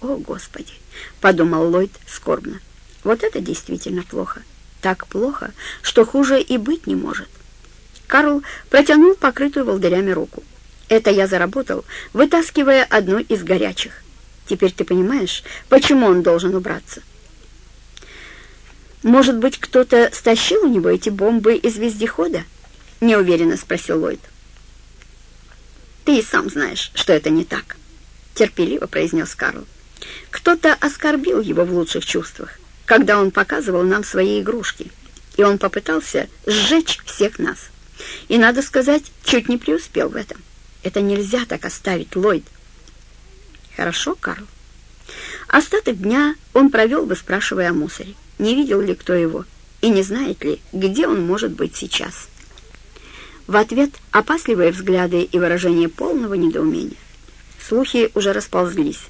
«О, Господи!» — подумал Ллойд скорбно. «Вот это действительно плохо. Так плохо, что хуже и быть не может». Карл протянул покрытую волдырями руку. «Это я заработал, вытаскивая одну из горячих. Теперь ты понимаешь, почему он должен убраться?» «Может быть, кто-то стащил у него эти бомбы из вездехода?» — неуверенно спросил Ллойд. «Ты и сам знаешь, что это не так», — терпеливо произнес Карл. «Кто-то оскорбил его в лучших чувствах, когда он показывал нам свои игрушки, и он попытался сжечь всех нас. И, надо сказать, чуть не преуспел в этом. Это нельзя так оставить, Ллойд». «Хорошо, Карл». Остаток дня он провел, выспрашивая о мусоре, не видел ли кто его, и не знает ли, где он может быть сейчас. В ответ опасливые взгляды и выражение полного недоумения. Слухи уже расползлись.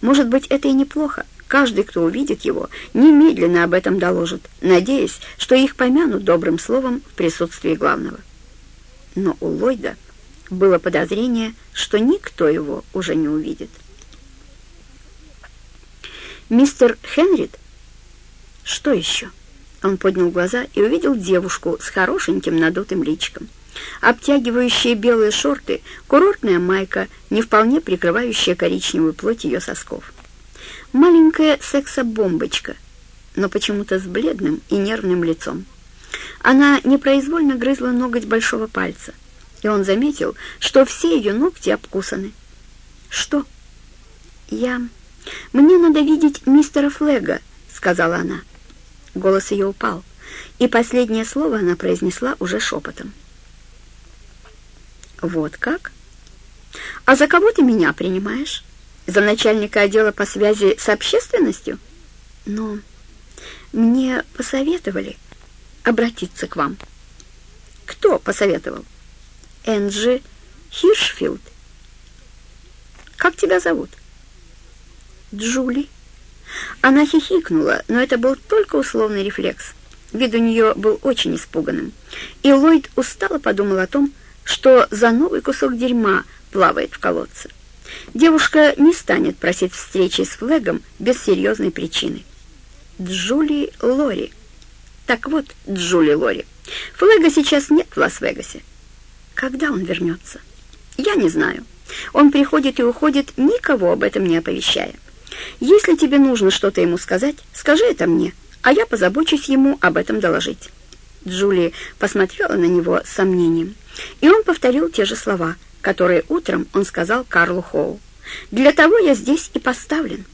Может быть, это и неплохо. Каждый, кто увидит его, немедленно об этом доложит, надеясь, что их помянут добрым словом в присутствии главного. Но у Ллойда было подозрение, что никто его уже не увидит. «Мистер Хенрид?» «Что еще?» Он поднял глаза и увидел девушку с хорошеньким надутым личиком обтягивающие белые шорты, курортная майка, не вполне прикрывающая коричневую плоть ее сосков. Маленькая секса-бомбочка, но почему-то с бледным и нервным лицом. Она непроизвольно грызла ноготь большого пальца, и он заметил, что все ее ногти обкусаны. «Что?» «Я... Мне надо видеть мистера Флега», — сказала она. Голос ее упал, и последнее слово она произнесла уже шепотом. «Вот как? А за кого ты меня принимаешь? За начальника отдела по связи с общественностью? Но мне посоветовали обратиться к вам». «Кто посоветовал?» «Энджи Хиршфилд». «Как тебя зовут?» «Джули». Она хихикнула, но это был только условный рефлекс. Вид у нее был очень испуганным, и Ллойд устало подумал о том, что за новый кусок дерьма плавает в колодце. Девушка не станет просить встречи с Флегом без серьезной причины. Джули Лори. Так вот, Джули Лори. Флега сейчас нет в Лас-Вегасе. Когда он вернется? Я не знаю. Он приходит и уходит, никого об этом не оповещая. Если тебе нужно что-то ему сказать, скажи это мне, а я позабочусь ему об этом доложить. Джули посмотрела на него с сомнением. И он повторил те же слова, которые утром он сказал Карлу Хоу. «Для того я здесь и поставлен».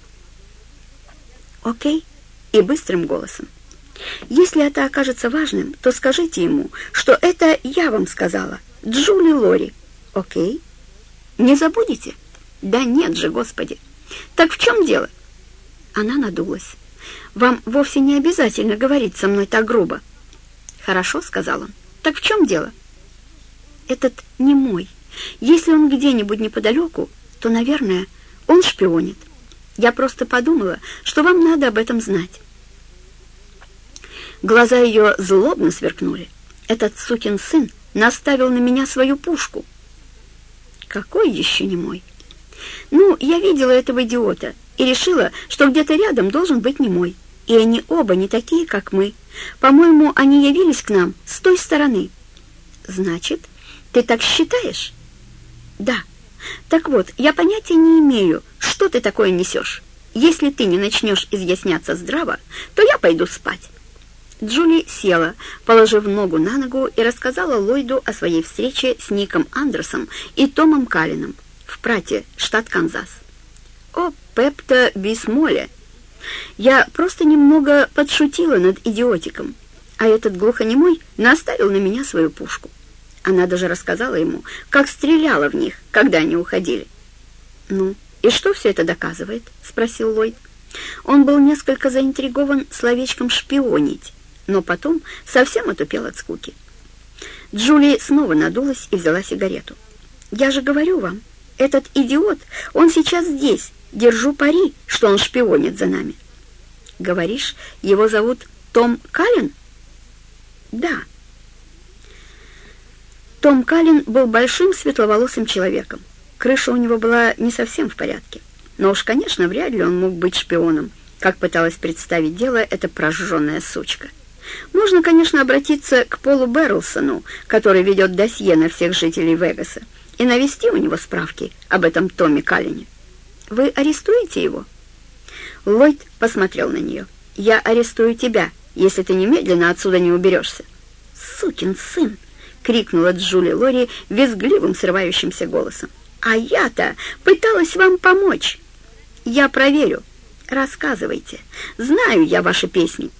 «Окей?» и быстрым голосом. «Если это окажется важным, то скажите ему, что это я вам сказала, Джули Лори. Окей? Не забудете?» «Да нет же, Господи! Так в чем дело?» Она надулась. «Вам вовсе не обязательно говорить со мной так грубо». «Хорошо», — сказал он. «Так в чем дело?» этот не мой. Если он где-нибудь неподалеку, то, наверное, он шпионит. Я просто подумала, что вам надо об этом знать». Глаза ее злобно сверкнули. «Этот сукин сын наставил на меня свою пушку». «Какой еще не мой?» «Ну, я видела этого идиота и решила, что где-то рядом должен быть не мой. И они оба не такие, как мы. По-моему, они явились к нам с той стороны». «Значит, ты так считаешь? Да. Так вот, я понятия не имею, что ты такое несешь. Если ты не начнешь изъясняться здраво, то я пойду спать. Джули села, положив ногу на ногу, и рассказала Ллойду о своей встрече с Ником Андерсом и Томом Калином в Прате, штат Канзас. «О, Пепта Бисмоле! Я просто немного подшутила над идиотиком, а этот глухонемой наставил на меня свою пушку. Она даже рассказала ему, как стреляла в них, когда они уходили. «Ну, и что все это доказывает?» — спросил Ллойд. Он был несколько заинтригован словечком «шпионить», но потом совсем отупел от скуки. Джули снова надулась и взяла сигарету. «Я же говорю вам, этот идиот, он сейчас здесь. Держу пари, что он шпионит за нами». «Говоришь, его зовут Том Каллен?» «Да». Том Каллен был большим светловолосым человеком. Крыша у него была не совсем в порядке. Но уж, конечно, вряд ли он мог быть шпионом, как пыталась представить дело эта прожженная сучка. Можно, конечно, обратиться к Полу Берлсону, который ведет досье на всех жителей Вегаса, и навести у него справки об этом Томе Каллине. Вы арестуете его?» Ллойд посмотрел на нее. «Я арестую тебя, если ты немедленно отсюда не уберешься». «Сукин сын!» — крикнула Джули Лори визгливым срывающимся голосом. «А я-то пыталась вам помочь!» «Я проверю. Рассказывайте. Знаю я ваши песни».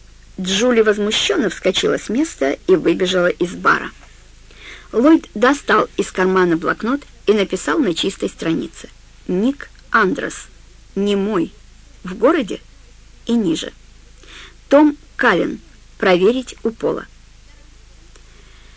Джули возмущенно вскочила с места и выбежала из бара. Ллойд достал из кармана блокнот и написал на чистой странице. «Ник Андрес. Не мой. В городе?» И ниже. «Том Каллен. Проверить у пола».